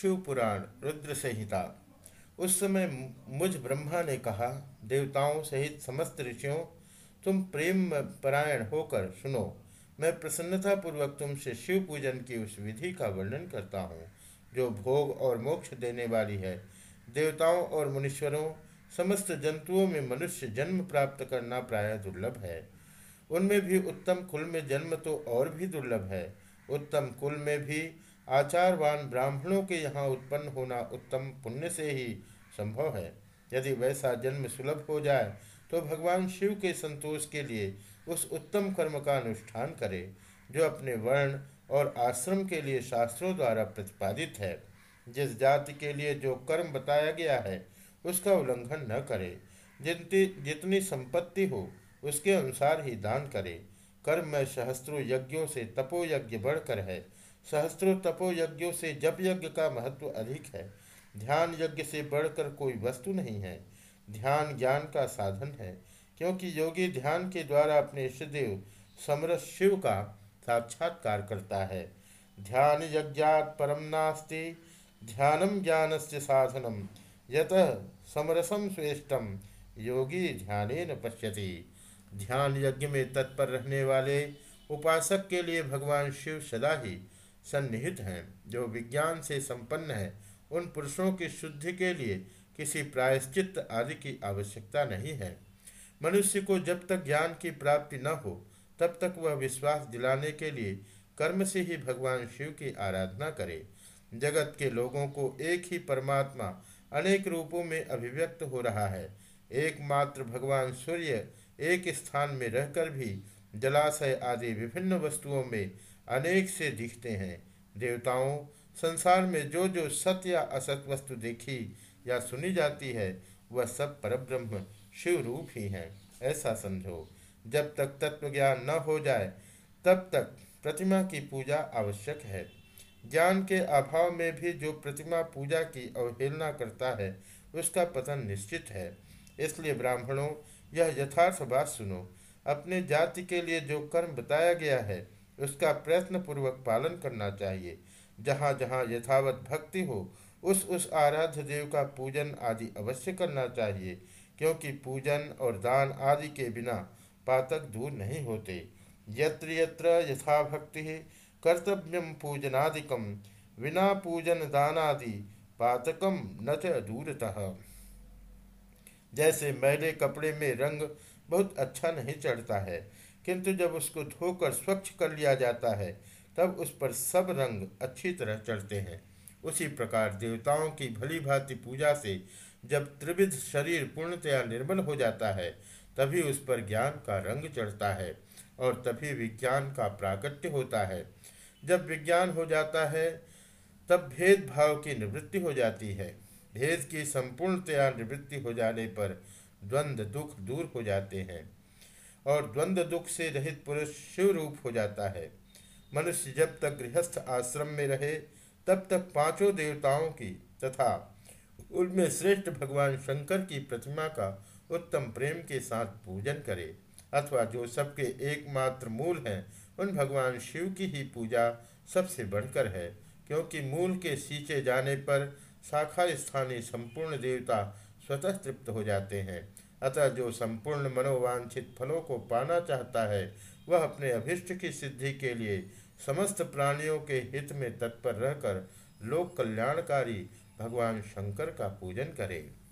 शिव पुराण रुद्र संहिता उस समय मुझ ब्रह्मा ने कहा, देवताओं सहित समस्त ऋषियों, तुम प्रेम परायण होकर सुनो। मैं प्रसन्नतापूर्वक तुमसे शिव पूजन की उस विधि का वर्णन करता हूँ, जो भोग और मोक्ष देने वाली है। देवताओं और मुनीश्वरों, समस्त जंतुओं में मनुष्य जन्म प्राप्त करना प्राय दुर्लभ है। उनमें भी उत्तम कुल में जन्म तो और भी दुर्लभ है। उत्तम कुल में भी आचारवान ब्राह्मणों के यहाँ उत्पन्न होना उत्तम पुण्य से ही संभव है। यदि वैसा जन्म सुलभ हो जाए तो भगवान शिव के संतोष के लिए उस उत्तम कर्म का अनुष्ठान करे, जो अपने वर्ण और आश्रम के लिए शास्त्रों द्वारा प्रतिपादित है। जिस जाति के लिए जो कर्म बताया गया है, उसका उल्लंघन न करे। जितनी जितनी संपत्ति हो, उसके अनुसार ही दान करे। कर्म में सहस्त्रों यज्ञों से तपो यज्ञ बढ़कर है। सहस्त्रों तपो यज्ञों से जप यज्ञ का महत्व अधिक है। ध्यान यज्ञ से बढ़कर कोई वस्तु नहीं है। ध्यान ज्ञान का साधन है, क्योंकि योगी ध्यान के द्वारा अपने इष्टदेव समरस शिव का साक्षात्कार करता है। ध्यान यज्ञात परम नास्ति ध्यानम ज्ञान से साधनम यत समरसम श्रेष्ठम योगी ध्यान न पश्यति। ध्यान यज्ञ में तत्पर रहने वाले उपासक के लिए भगवान शिव सदा ही सन्निहित हैं, जो विज्ञान से संपन्न है, उन पुरुषों की शुद्धि के लिए किसी प्रायश्चित आदि की आवश्यकता नहीं है। मनुष्य को जब तक ज्ञान की प्राप्ति न हो, तब तक वह विश्वास दिलाने के लिए कर्म से ही भगवान शिव की आराधना करे। जगत के लोगों को एक ही परमात्मा अनेक रूपों में अभिव्यक्त हो रहा है। एकमात्र भगवान सूर्य एक स्थान में रहकर भी जलाशय आदि विभिन्न वस्तुओं में अनेक से दिखते हैं। देवताओं, संसार में जो जो सत्य या असत वस्तु देखी या सुनी जाती है, वह सब परब्रह्म, शिव रूप ही हैं। ऐसा समझो, जब तक तत्व ज्ञान न हो जाए, तब तक प्रतिमा की पूजा आवश्यक है। ज्ञान के अभाव में भी जो प्रतिमा पूजा की अवहेलना करता है, उसका पतन निश्चित है। इसलिए ब्राह्मणों, यह यथार्थ बात सुनो, अपने जाति के लिए जो कर्म बताया गया है उसका प्रयत्न पूर्वक पालन करना चाहिए। जहाँ जहाँ यथावत भक्ति हो, उस उस आराध्य देव का पूजन आदि अवश्य करना चाहिए, क्योंकि पूजन और दान आदि के बिना पातक दूर नहीं होते। यत्र यत्र यथा भक्ति कर्तव्यम पूजनादिकम विना पूजन दानादि पातकम न च दूरतः। जैसे मैले कपड़े में रंग बहुत अच्छा नहीं चढ़ता है किंतु जब उसको धोकर स्वच्छ कर लिया जाता है, तब उस पर सब रंग अच्छी तरह चढ़ते हैं। उसी प्रकार देवताओं की भली भांति पूजा से जब त्रिविध शरीर पूर्णतया निर्मल हो जाता है, तभी उस पर ज्ञान का रंग चढ़ता है और तभी विज्ञान का प्राकट्य होता है। जब विज्ञान हो जाता है, तब भेदभाव की निवृत्ति हो जाती है। भेद की संपूर्णतया निवृत्ति हो जाने पर द्वंद्व दुख दूर हो जाते हैं। और द्वंद्व दुख से रहित पुरुष शिव रूप हो जाता है। मनुष्य जब तक गृहस्थ आश्रम में रहे, तब तक पाँचों देवताओं की तथा उनमें श्रेष्ठ भगवान शंकर की प्रतिमा का उत्तम प्रेम के साथ पूजन करे, अथवा जो सबके एकमात्र मूल हैं, उन भगवान शिव की ही पूजा सबसे बढ़कर है, क्योंकि मूल के सींचे जाने पर शाखा स्थानीय संपूर्ण देवता स्वतः तृप्त हो जाते हैं। अतः जो संपूर्ण मनोवांछित फलों को पाना चाहता है, वह अपने अभिष्ट की सिद्धि के लिए समस्त प्राणियों के हित में तत्पर रहकर लोक कल्याणकारी भगवान शंकर का पूजन करे।